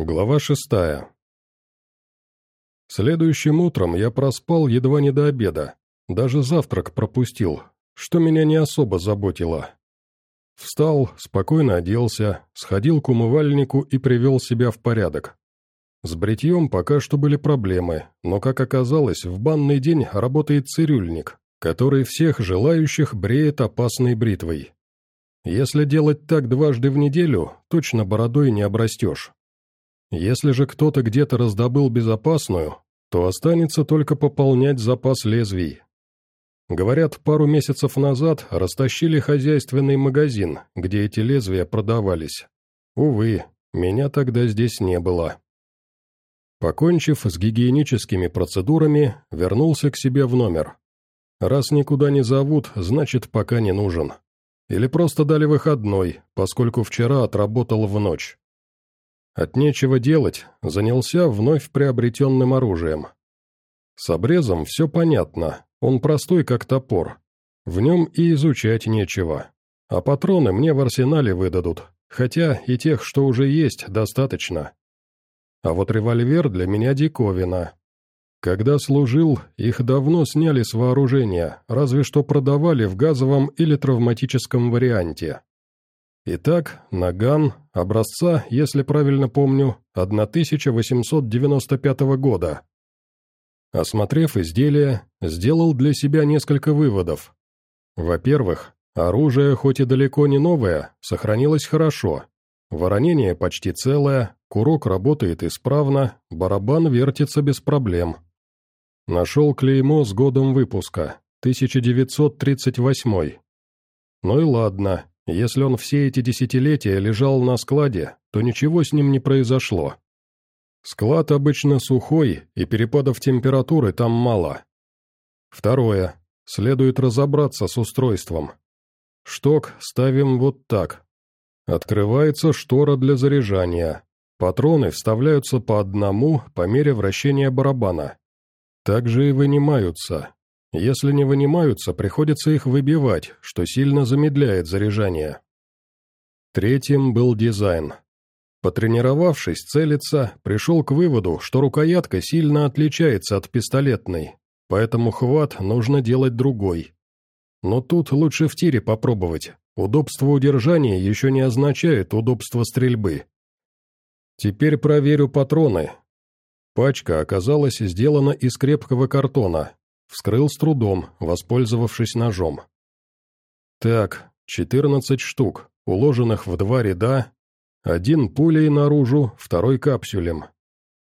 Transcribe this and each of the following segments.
Глава шестая. Следующим утром я проспал едва не до обеда, даже завтрак пропустил, что меня не особо заботило. Встал, спокойно оделся, сходил к умывальнику и привел себя в порядок. С бритьем пока что были проблемы, но, как оказалось, в банный день работает цирюльник, который всех желающих бреет опасной бритвой. Если делать так дважды в неделю, точно бородой не обрастешь. Если же кто-то где-то раздобыл безопасную, то останется только пополнять запас лезвий. Говорят, пару месяцев назад растащили хозяйственный магазин, где эти лезвия продавались. Увы, меня тогда здесь не было. Покончив с гигиеническими процедурами, вернулся к себе в номер. Раз никуда не зовут, значит, пока не нужен. Или просто дали выходной, поскольку вчера отработал в ночь. От нечего делать, занялся вновь приобретенным оружием. С обрезом все понятно, он простой как топор. В нем и изучать нечего. А патроны мне в арсенале выдадут, хотя и тех, что уже есть, достаточно. А вот револьвер для меня диковина. Когда служил, их давно сняли с вооружения, разве что продавали в газовом или травматическом варианте. Итак, наган, образца, если правильно помню, 1895 года. Осмотрев изделие, сделал для себя несколько выводов. Во-первых, оружие, хоть и далеко не новое, сохранилось хорошо. Воронение почти целое, курок работает исправно, барабан вертится без проблем. Нашел клеймо с годом выпуска, 1938. Ну и ладно, если он все эти десятилетия лежал на складе, то ничего с ним не произошло. Склад обычно сухой, и перепадов температуры там мало. Второе. Следует разобраться с устройством. Шток ставим вот так. Открывается штора для заряжания. Патроны вставляются по одному по мере вращения барабана. Также и вынимаются. Если не вынимаются, приходится их выбивать, что сильно замедляет заряжание. Третьим был дизайн. Потренировавшись целиться, пришел к выводу, что рукоятка сильно отличается от пистолетной, поэтому хват нужно делать другой. Но тут лучше в тире попробовать. Удобство удержания еще не означает удобство стрельбы. Теперь проверю патроны. Пачка оказалась сделана из крепкого картона, Вскрыл с трудом, воспользовавшись ножом. Так, 14 штук, уложенных в два ряда, один пулей наружу, второй капсюлем.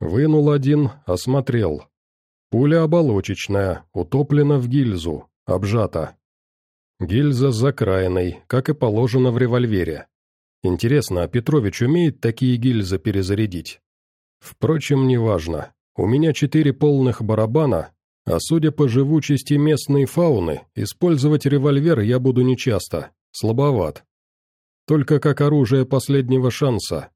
Вынул один, осмотрел. Пуля оболочечная, утоплена в гильзу, обжата. Гильза с закраиной, как и положено в револьвере. Интересно, а Петрович умеет такие гильзы перезарядить? Впрочем, неважно. У меня четыре полных барабана, а судя по живучести местной фауны, использовать револьвер я буду нечасто, слабоват. Только как оружие последнего шанса.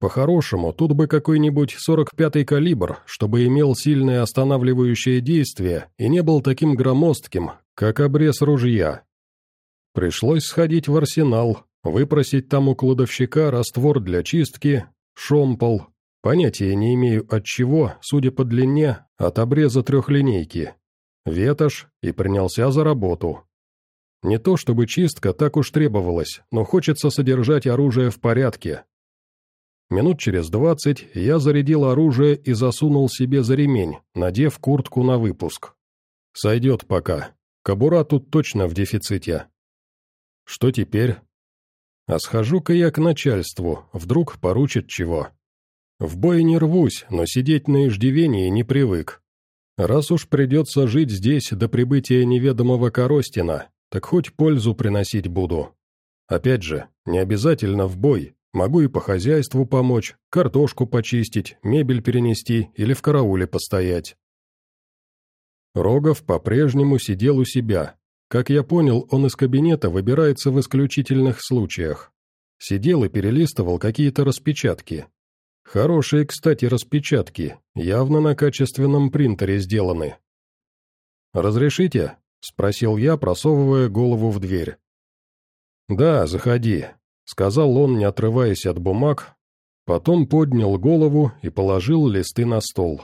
По-хорошему, тут бы какой-нибудь 45-й калибр, чтобы имел сильное останавливающее действие и не был таким громоздким, как обрез ружья. Пришлось сходить в арсенал, выпросить там у кладовщика раствор для чистки, шомпол, Понятия не имею от чего, судя по длине, от обреза трехлинейки. Ветошь и принялся за работу. Не то чтобы чистка так уж требовалась, но хочется содержать оружие в порядке. Минут через двадцать я зарядил оружие и засунул себе за ремень, надев куртку на выпуск. Сойдет пока. Кобура тут точно в дефиците. Что теперь? А схожу-ка я к начальству, вдруг поручат чего. В бой не рвусь, но сидеть на иждивении не привык. Раз уж придется жить здесь до прибытия неведомого Коростина, так хоть пользу приносить буду. Опять же, не обязательно в бой, могу и по хозяйству помочь, картошку почистить, мебель перенести или в карауле постоять. Рогов по-прежнему сидел у себя. Как я понял, он из кабинета выбирается в исключительных случаях. Сидел и перелистывал какие-то распечатки, Хорошие, кстати, распечатки, явно на качественном принтере сделаны. «Разрешите?» — спросил я, просовывая голову в дверь. «Да, заходи», — сказал он, не отрываясь от бумаг. Потом поднял голову и положил листы на стол.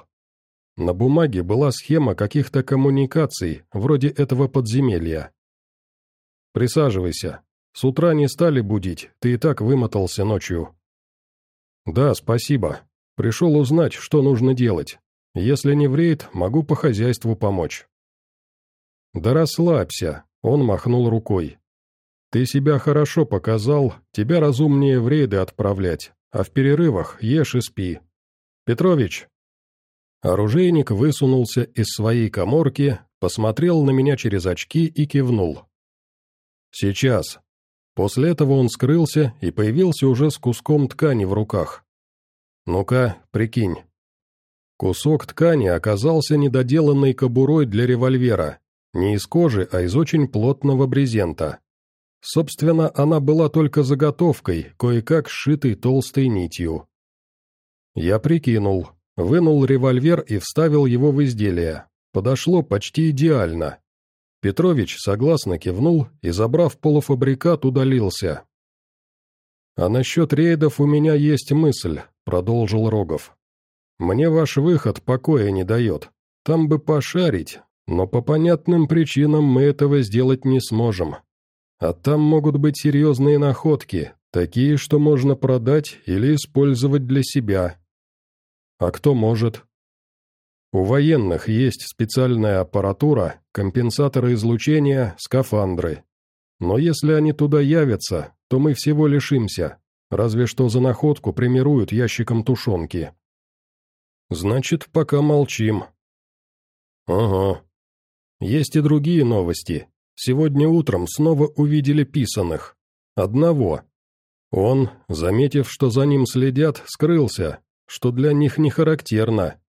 На бумаге была схема каких-то коммуникаций, вроде этого подземелья. «Присаживайся. С утра не стали будить, ты и так вымотался ночью». «Да, спасибо. Пришел узнать, что нужно делать. Если не в рейд, могу по хозяйству помочь». «Да расслабься», — он махнул рукой. «Ты себя хорошо показал, тебя разумнее в рейды отправлять а в перерывах ешь и спи. Петрович!» Оружейник высунулся из своей коморки, посмотрел на меня через очки и кивнул. «Сейчас». После этого он скрылся и появился уже с куском ткани в руках. «Ну-ка, прикинь». Кусок ткани оказался недоделанной кобурой для револьвера, не из кожи, а из очень плотного брезента. Собственно, она была только заготовкой, кое-как сшитой толстой нитью. Я прикинул, вынул револьвер и вставил его в изделие. Подошло почти идеально. Петрович согласно кивнул и, забрав полуфабрикат, удалился. «А насчет рейдов у меня есть мысль», — продолжил Рогов. «Мне ваш выход покоя не дает. Там бы пошарить, но по понятным причинам мы этого сделать не сможем. А там могут быть серьезные находки, такие, что можно продать или использовать для себя. А кто может? У военных есть специальная аппаратура, компенсаторы излучения, скафандры. Но если они туда явятся, то мы всего лишимся, разве что за находку примируют ящиком тушенки. Значит, пока молчим. Ага. Есть и другие новости, Сегодня утром снова увидели писаных. Одного. Он, заметив, что за ним следят, скрылся, что для них не характерно.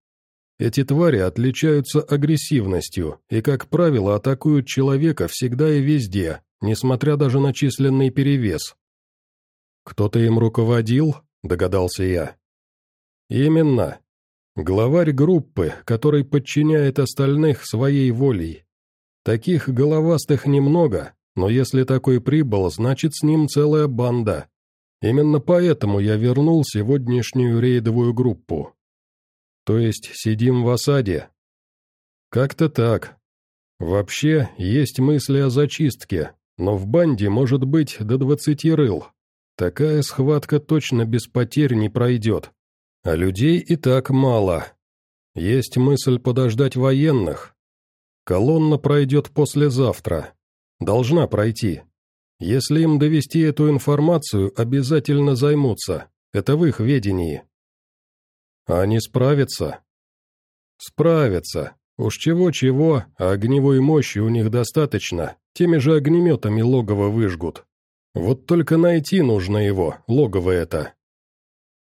Эти твари отличаются агрессивностью и, как правило, атакуют человека всегда и везде, несмотря даже на численный перевес. «Кто-то им руководил?» – догадался я. «Именно. Главарь группы, который подчиняет остальных своей волей. Таких головастых немного, но если такой прибыл, значит с ним целая банда. Именно поэтому я вернул сегодняшнюю рейдовую группу. То есть сидим в осаде? Как-то так. Вообще, есть мысли о зачистке, но в банде может быть до двадцати рыл. Такая схватка точно без потерь не пройдет. А людей и так мало. Есть мысль подождать военных, Колонна пройдет послезавтра. Должна пройти. Если им довести эту информацию, обязательно займутся. Это в их ведении. А они справятся? Справятся. Уж чего-чего, а огневой мощи у них достаточно. Теми же огнеметами логово выжгут. Вот только найти нужно его, логово это.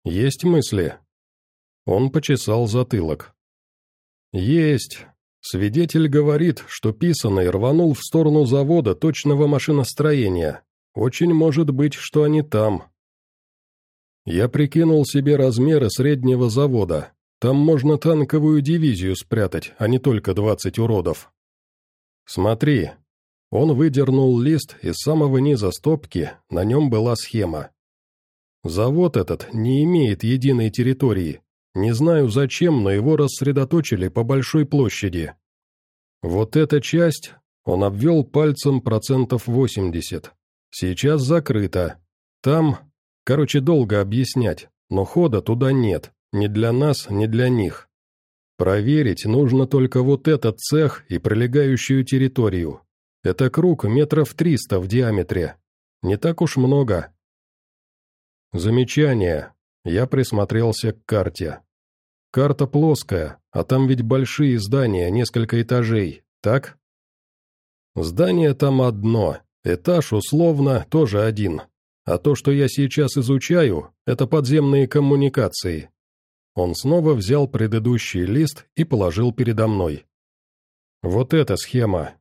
Есть мысли? Он почесал затылок. Есть, Свидетель говорит, что писаный рванул в сторону завода точного машиностроения. Очень может быть, что они там. Я прикинул себе размеры среднего завода. Там можно танковую дивизию спрятать, а не только двадцать уродов. Смотри. Он выдернул лист из самого низа стопки, на нем была схема. Завод этот не имеет единой территории, не знаю зачем, но его рассредоточили по большой площади. Вот эта часть, он обвел пальцем процентов 80. Сейчас закрыто. Там, короче, долго объяснять, но хода туда нет, ни для нас, ни для них. Проверить нужно только вот этот цех и прилегающую территорию. Это круг метров триста в диаметре. Не так уж много. Замечание. Я присмотрелся к карте. Карта плоская, а там ведь большие здания, несколько этажей, так? Здание там одно, этаж условно тоже один. А то, что я сейчас изучаю, это подземные коммуникации. Он снова взял предыдущий лист и положил передо мной. Вот эта схема.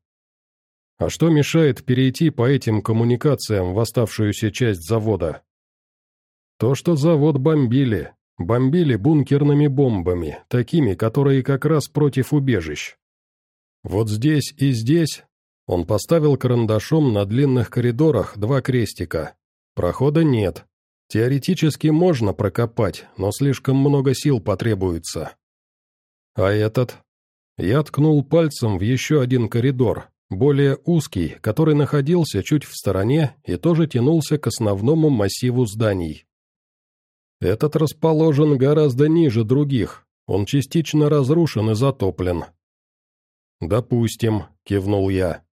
А что мешает перейти по этим коммуникациям в оставшуюся часть завода? То, что завод бомбили. Бомбили бункерными бомбами, такими, которые как раз против убежищ. Вот здесь и здесь он поставил карандашом на длинных коридорах два крестика. Прохода нет. Теоретически можно прокопать, но слишком много сил потребуется. А этот? Я ткнул пальцем в еще один коридор, более узкий, который находился чуть в стороне и тоже тянулся к основному массиву зданий. Этот расположен гораздо ниже других, он частично разрушен и затоплен. «Допустим», — кивнул я.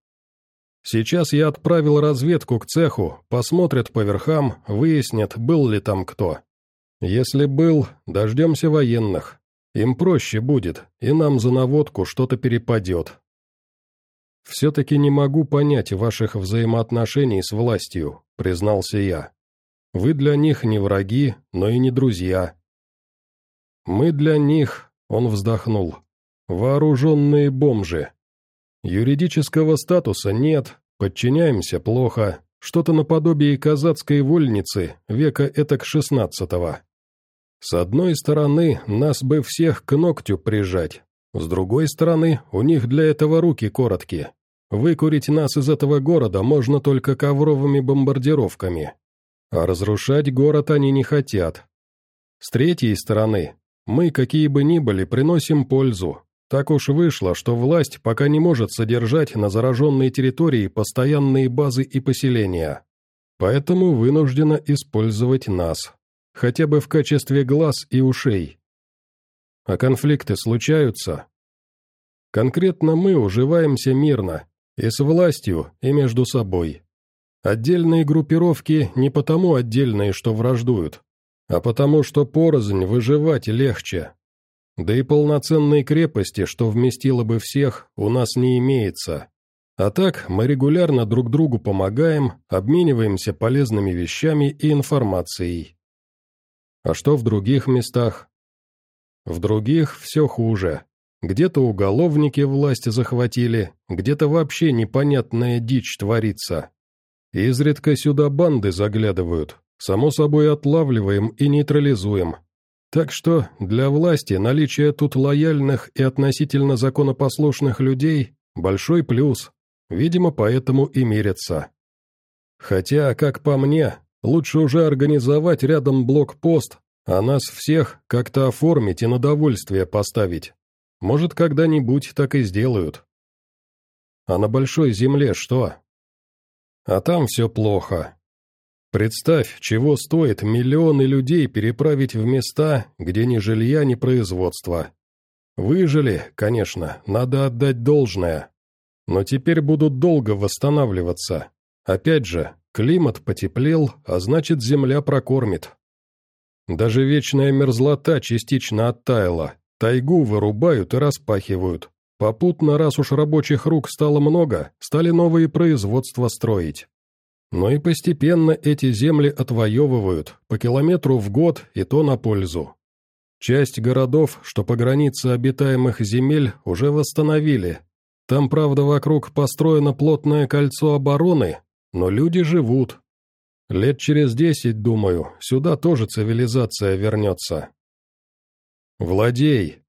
«Сейчас я отправил разведку к цеху, посмотрят по верхам, выяснят, был ли там кто. Если был, дождемся военных. Им проще будет, и нам за наводку что-то перепадет». «Все-таки не могу понять ваших взаимоотношений с властью», — признался я. «Вы для них не враги, но и не друзья. «Мы для них», — он вздохнул, — «вооруженные бомжи. Юридического статуса нет, подчиняемся плохо, что-то наподобие казацкой вольницы века этак шестнадцатого. С одной стороны, нас бы всех к ногтю прижать, с другой стороны, у них для этого руки короткие. Выкурить нас из этого города можно только ковровыми бомбардировками. А разрушать город они не хотят. С третьей стороны, мы, какие бы ни были, приносим пользу. Так уж вышло, что власть пока не может содержать на зараженной территории постоянные базы и поселения. Поэтому вынуждена использовать нас. Хотя бы в качестве глаз и ушей. А конфликты случаются. Конкретно мы уживаемся мирно, и с властью, и между собой. Отдельные группировки не потому отдельные, что враждуют, а потому что порознь выживать легче. Да и полноценной крепости, что вместило бы всех, у нас не имеется. А так мы регулярно друг другу помогаем, обмениваемся полезными вещами и информацией. А что в других местах? В других все хуже. Где-то уголовники власть захватили, где-то вообще непонятная дичь творится. Изредка сюда банды заглядывают, Само собой отлавливаем и нейтрализуем. Так что для власти наличие тут лояльных и относительно законопослушных людей – большой плюс, видимо, поэтому и мирятся. Хотя, как по мне, лучше уже организовать рядом блокпост, а нас всех как-то оформить и на довольствие поставить. Может, когда-нибудь так и сделают. А на большой земле что? А там все плохо. Представь, чего стоит миллионы людей переправить в места, где ни жилья, ни производства. Выжили, конечно, надо отдать должное. Но теперь будут долго восстанавливаться. Опять же, климат потеплел, а значит земля прокормит. Даже вечная мерзлота частично оттаяла, тайгу вырубают и распахивают. Попутно, раз уж рабочих рук стало много, стали новые производства строить. Но и постепенно эти земли отвоевывают, по километру в год и то на пользу. Часть городов, что по границе обитаемых земель, уже восстановили. Там, правда, вокруг построено плотное кольцо обороны, но люди живут. Лет через десять, думаю, сюда тоже цивилизация вернется. «Владей!»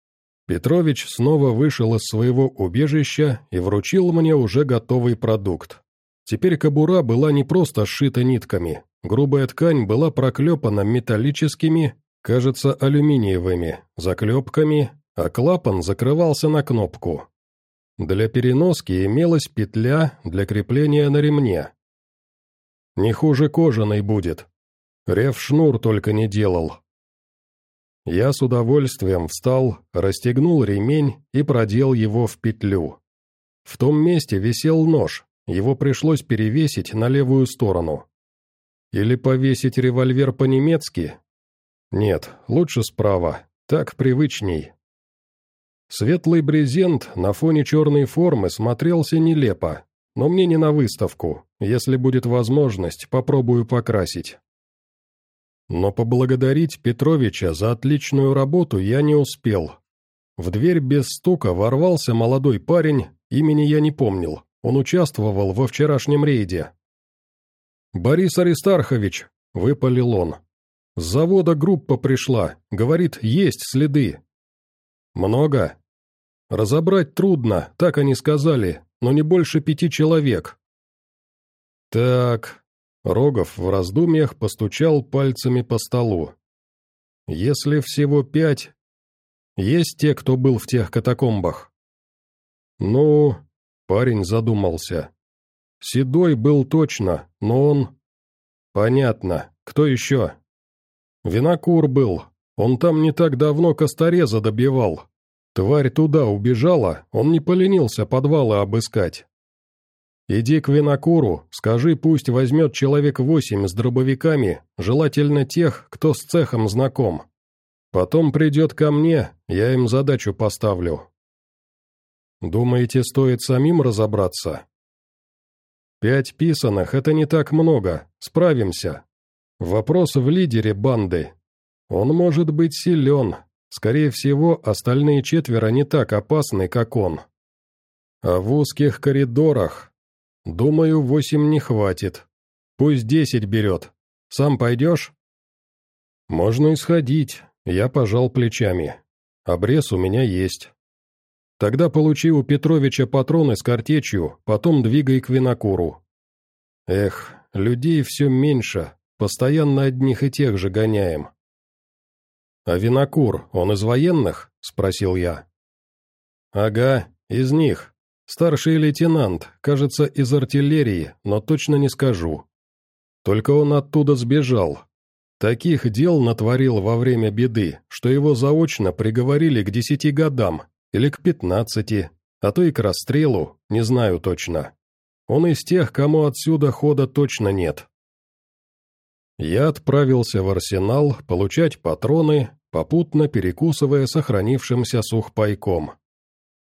Петрович снова вышел из своего убежища и вручил мне уже готовый продукт. Теперь кобура была не просто сшита нитками, грубая ткань была проклепана металлическими, кажется, алюминиевыми, заклепками, а клапан закрывался на кнопку. Для переноски имелась петля для крепления на ремне. Не хуже кожаной будет. Рев-шнур только не делал. Я с удовольствием встал, расстегнул ремень и продел его в петлю. В том месте висел нож, его пришлось перевесить на левую сторону. Или повесить револьвер по-немецки? Нет, лучше справа, так привычней. Светлый брезент на фоне черной формы смотрелся нелепо, но мне не на выставку, если будет возможность, попробую покрасить. Но поблагодарить Петровича за отличную работу я не успел. В дверь без стука ворвался молодой парень, имени я не помнил. Он участвовал во вчерашнем рейде. «Борис Аристархович», — выпалил он. «С завода группа пришла. Говорит, есть следы». «Много?» «Разобрать трудно, так они сказали, но не больше пяти человек». «Так...» Рогов в раздумьях постучал пальцами по столу. «Если всего пять, есть те, кто был в тех катакомбах?» «Ну...» — парень задумался. «Седой был точно, но он...» «Понятно. Кто еще?» «Винокур был. Он там не так давно костореза добивал. Тварь туда убежала, он не поленился подвалы обыскать. «Иди к винокуру, скажи, пусть возьмет человек восемь с дробовиками, желательно тех, кто с цехом знаком. Потом придет ко мне, я им задачу поставлю». «Думаете, стоит самим разобраться?» «Пять писаных — это не так много, справимся. Вопрос в лидере банды. Он может быть силен, скорее всего, остальные четверо не так опасны, как он. А в узких коридорах «Думаю, восемь не хватит. Пусть десять берет. Сам пойдешь?» «Можно и сходить», — я пожал плечами. «Обрез у меня есть». «Тогда получи у Петровича патроны с картечью, потом двигай к винокуру». «Эх, людей все меньше, постоянно одних и тех же гоняем». «А винокур, он из военных?» — спросил я. «Ага, из них. Старший лейтенант, кажется, из артиллерии, но точно не скажу. Только он оттуда сбежал. Таких дел натворил во время беды, что его заочно приговорили к десяти годам, или к пятнадцати, а то и к расстрелу, не знаю точно. Он из тех, кому отсюда хода точно нет. Я отправился в арсенал получать патроны, попутно перекусывая сохранившимся сухпайком.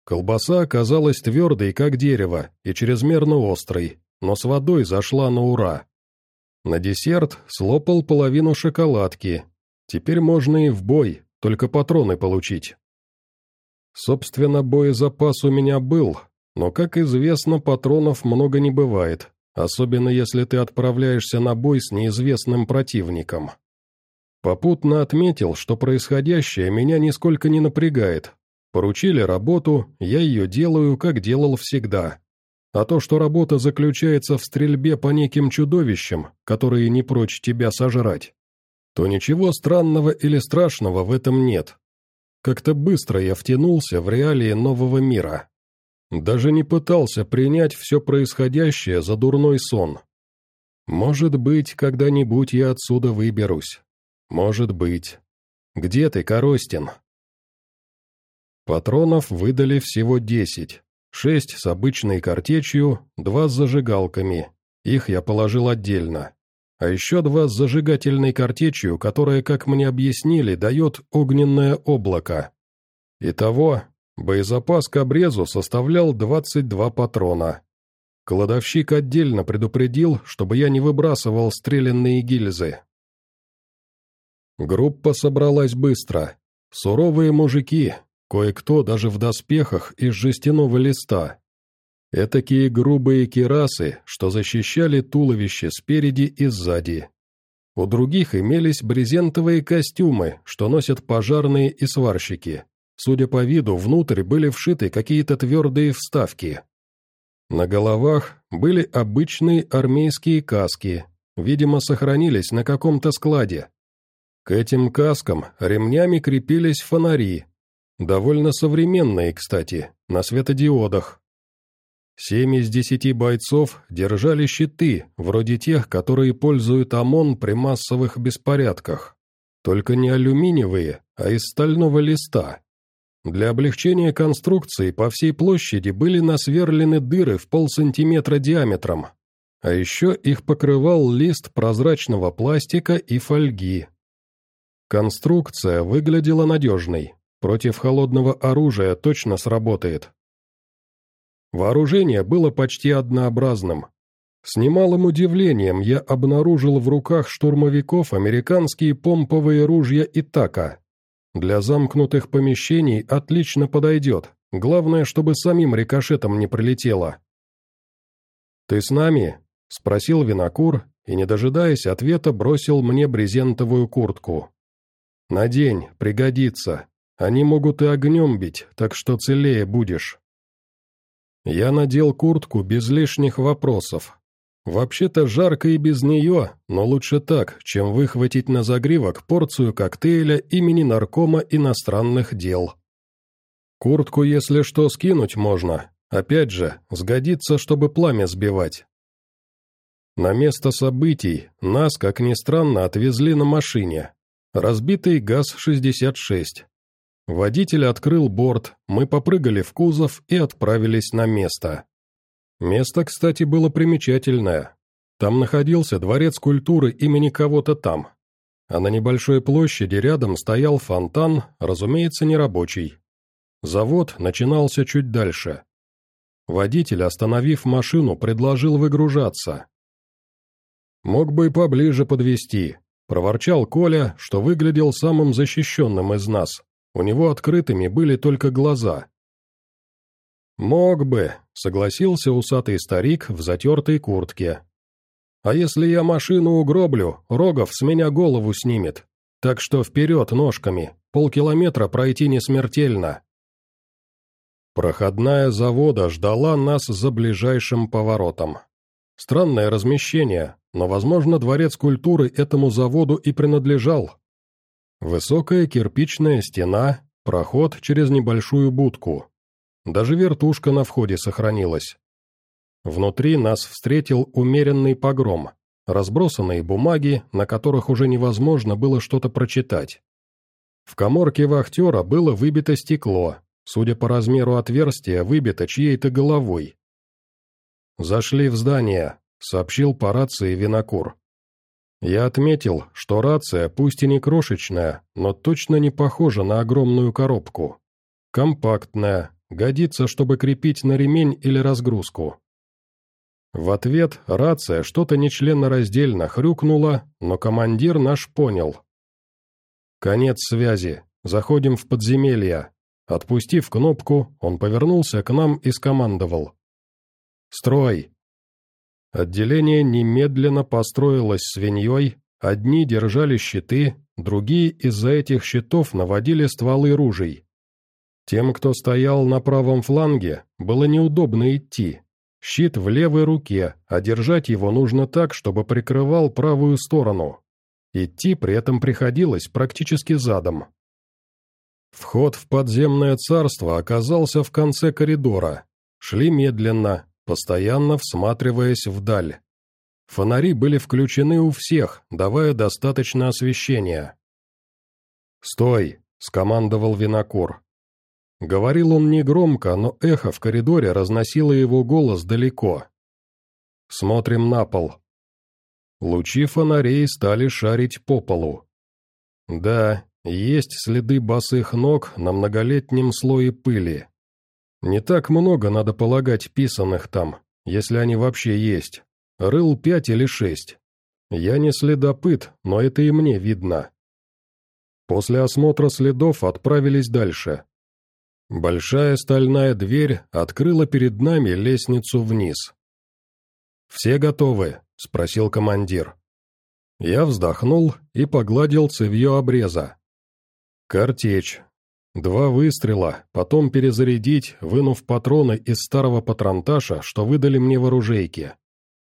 Колбаса оказалась твердой, как дерево, и чрезмерно острой, но с водой зашла на ура. На десерт слопал половину шоколадки. Теперь можно и в бой, только патроны получить. Собственно, боезапас у меня был, но, как известно, патронов много не бывает, особенно если ты отправляешься на бой с неизвестным противником. Попутно отметил, что происходящее меня нисколько не напрягает, Поручили работу, я ее делаю, как делал всегда. А то, что работа заключается в стрельбе по неким чудовищам, которые не прочь тебя сожрать, то ничего странного или страшного в этом нет. Как-то быстро я втянулся в реалии нового мира. Даже не пытался принять все происходящее за дурной сон. Может быть, когда-нибудь я отсюда выберусь. Может быть. Где ты, Коростин? Патронов выдали всего десять. Шесть с обычной картечью, два с зажигалками. Их я положил отдельно. А еще два с зажигательной картечью, которая, как мне объяснили, дает огненное облако. Итого, боезапас к обрезу составлял 22 патрона. Кладовщик отдельно предупредил, чтобы я не выбрасывал стрелянные гильзы. Группа собралась быстро. Суровые мужики, Кое-кто даже в доспехах из жестяного листа. Этакие грубые кирасы, что защищали туловище спереди и сзади. У других имелись брезентовые костюмы, что носят пожарные и сварщики. Судя по виду, внутрь были вшиты какие-то твердые вставки. На головах были обычные армейские каски, видимо, сохранились на каком-то складе. К этим каскам ремнями крепились фонари, Довольно современные, кстати, на светодиодах. Семь из десяти бойцов держали щиты, вроде тех, которые пользуют ОМОН при массовых беспорядках. Только не алюминиевые, а из стального листа. Для облегчения конструкции по всей площади были насверлены дыры в полсантиметра диаметром. А еще их покрывал лист прозрачного пластика и фольги. Конструкция выглядела надежной, Против холодного оружия точно сработает. Вооружение было почти однообразным. С немалым удивлением я обнаружил в руках штурмовиков американские помповые ружья Итака. Для замкнутых помещений отлично подойдет, главное, чтобы самим рикошетом не прилетело. «Ты с нами?» — спросил винокур и, не дожидаясь ответа, бросил мне брезентовую куртку. «Надень, пригодится. Они могут и огнем бить, так что целее будешь. Я надел куртку без лишних вопросов. Вообще-то жарко и без нее, но лучше так, чем выхватить на загривок порцию коктейля имени наркома иностранных дел. Куртку, если что, скинуть можно. Опять же, сгодится, чтобы пламя сбивать. На место событий нас, как ни странно, отвезли на машине. Разбитый ГАЗ-66. Водитель открыл борт, мы попрыгали в кузов и отправились на место. Место, кстати, было примечательное. Там находился дворец культуры имени кого-то там. А на небольшой площади рядом стоял фонтан, разумеется, нерабочий. Завод начинался чуть дальше. Водитель, остановив машину, предложил выгружаться. «Мог бы и поближе подвести, проворчал Коля, что выглядел самым защищенным из нас. У него открытыми были только глаза. «Мог бы», — согласился усатый старик в затертой куртке. «А если я машину угроблю, Рогов с меня голову снимет. Так что вперед ножками, полкилометра пройти не смертельно». Проходная завода ждала нас за ближайшим поворотом. Странное размещение, но, возможно, дворец культуры этому заводу и принадлежал. Высокая кирпичная стена, проход через небольшую будку. Даже вертушка на входе сохранилась. Внутри нас встретил умеренный погром, разбросанные бумаги, на которых уже невозможно было что-то прочитать. В коморке вахтера было выбито стекло, судя по размеру отверстия, выбито чьей-то головой. «Зашли в здание», — сообщил по рации Винокур. Я отметил, что рация, пусть и не крошечная, но точно не похожа на огромную коробку. Компактная, Годится, чтобы крепить на ремень или разгрузку. В ответ рация что-то нечленораздельно хрюкнула, но командир наш понял. Конец связи. Заходим в подземелье. Отпустив кнопку, он повернулся к нам и скомандовал. «Строй!» Отделение немедленно построилось свиньей, одни держали щиты, другие из-за этих щитов наводили стволы ружей. Тем, кто стоял на правом фланге, было неудобно идти. Щит в левой руке, а держать его нужно так, чтобы прикрывал правую сторону. Идти при этом приходилось практически задом. Вход в подземное царство оказался в конце коридора. Шли медленно, постоянно всматриваясь вдаль. Фонари были включены у всех, давая достаточно освещения. «Стой!» — скомандовал Винокур. Говорил он негромко, но эхо в коридоре разносило его голос далеко. «Смотрим на пол». Лучи фонарей стали шарить по полу. Да, есть следы босых ног на многолетнем слое пыли. Не так много, надо полагать, писанных там, если они вообще есть. Рыл пять или шесть. Я не следопыт, но это и мне видно. После осмотра следов отправились дальше. Большая стальная дверь открыла перед нами лестницу вниз. «Все готовы?» — спросил командир. Я вздохнул и погладил цевье обреза. «Картечь. Два выстрела, потом перезарядить, вынув патроны из старого патронташа, что выдали мне в оружейке.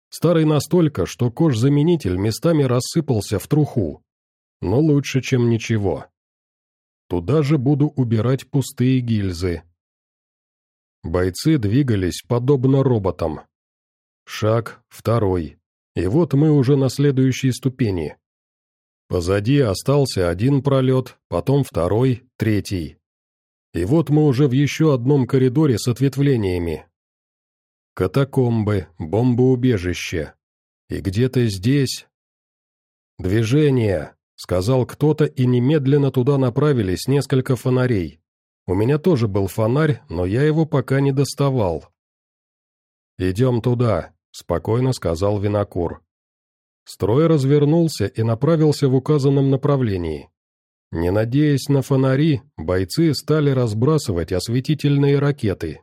Старый настолько, что кожзаменитель местами рассыпался в труху. Но лучше, чем ничего. Туда же буду убирать пустые гильзы. Бойцы двигались подобно роботам. Шаг, второй. И вот мы уже на следующей ступени. Позади остался один пролет, потом второй, третий. И вот мы уже в еще одном коридоре с ответвлениями. Катакомбы, бомбоубежище. И где-то здесь... Движение. Сказал кто-то, и немедленно туда направились несколько фонарей. У меня тоже был фонарь, но я его пока не доставал. «Идем туда», — спокойно сказал Винокур. Строй развернулся и направился в указанном направлении. Не надеясь на фонари, бойцы стали разбрасывать осветительные ракеты.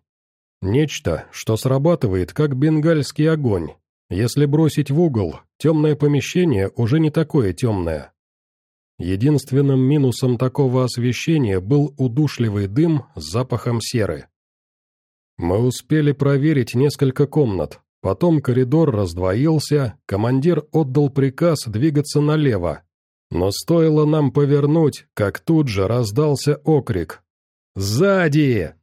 Нечто, что срабатывает как бенгальский огонь. Если бросить в угол, темное помещение уже не такое темное. Единственным минусом такого освещения был удушливый дым с запахом серы. Мы успели проверить несколько комнат, Потом коридор раздвоился, командир отдал приказ двигаться налево. Но стоило нам повернуть, как тут же раздался окрик. «Сзади!»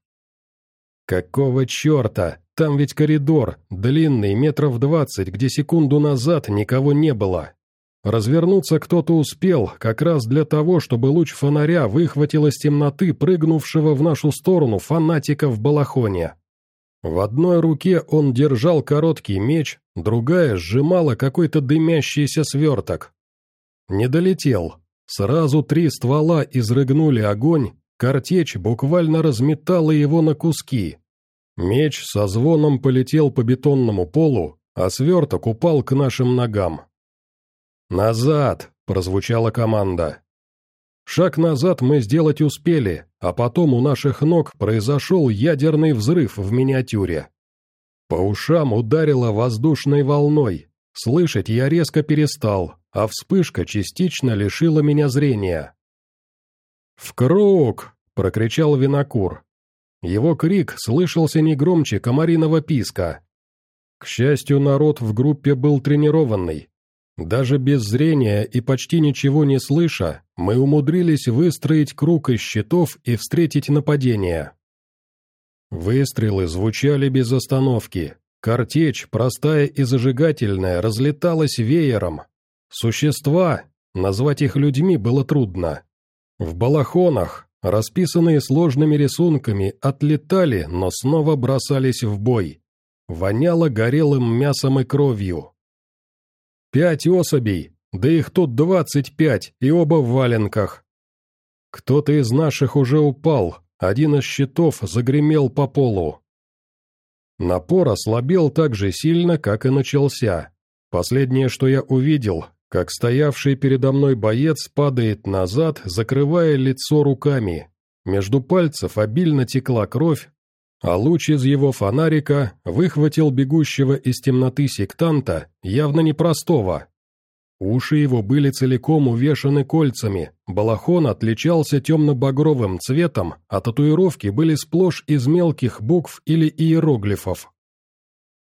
«Какого черта? Там ведь коридор, длинный, метров двадцать, где секунду назад никого не было. Развернуться кто-то успел, как раз для того, чтобы луч фонаря выхватил из темноты прыгнувшего в нашу сторону фанатика в балахоне. В одной руке он держал короткий меч, другая сжимала какой-то дымящийся сверток. Не долетел. Сразу три ствола изрыгнули огонь, картечь буквально разметала его на куски. Меч со звоном полетел по бетонному полу, а сверток упал к нашим ногам. «Назад!» — прозвучала команда. Шаг назад мы сделать успели, а потом у наших ног произошел ядерный взрыв в миниатюре. По ушам ударило воздушной волной. Слышать я резко перестал, а вспышка частично лишила меня зрения. «В круг!» — прокричал винокур. Его крик слышался не громче комариного писка. К счастью, народ в группе был тренированный, даже без зрения и почти ничего не слыша, мы умудрились выстроить круг из щитов и встретить нападение. Выстрелы звучали без остановки. Картечь, простая и зажигательная, разлеталась веером. Существа, назвать их людьми было трудно. В балахонах, расписанные сложными рисунками, отлетали, но снова бросались в бой. Воняло горелым мясом и кровью. Пять особей, да их тут двадцать пять, и оба в валенках. Кто-то из наших уже упал, один из щитов загремел по полу. Напор ослабел так же сильно, как и начался. Последнее, что я увидел, как стоявший передо мной боец падает назад, закрывая лицо руками. Между пальцев обильно текла кровь, а луч из его фонарика выхватил бегущего из темноты сектанта, явно непростого. Уши его были целиком увешаны кольцами, балахон отличался темно-багровым цветом, а татуировки были сплошь из мелких букв или иероглифов.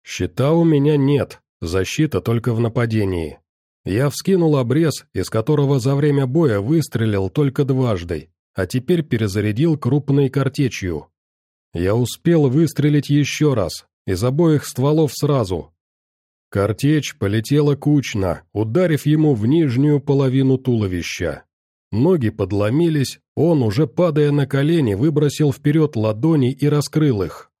Щита у меня нет, защита только в нападении. Я вскинул обрез, из которого за время боя выстрелил только дважды, а теперь перезарядил крупной картечью. Я успел выстрелить еще раз, из обоих стволов сразу. Картечь полетела кучно, ударив ему в нижнюю половину туловища. Ноги подломились, он, уже падая на колени, выбросил вперед ладони и раскрыл их.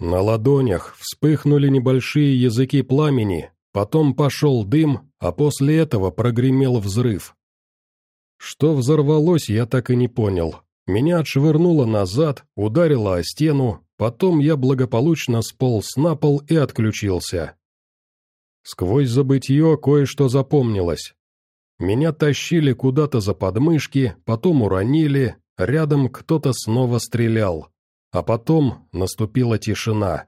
На ладонях вспыхнули небольшие языки пламени, потом пошел дым, а после этого прогремел взрыв. Что взорвалось, я так и не понял. Меня отшвырнуло назад, ударило о стену, потом я благополучно сполз на пол и отключился. Сквозь забытье кое-что запомнилось. Меня тащили куда-то за подмышки, потом уронили, рядом кто-то снова стрелял. А потом наступила тишина.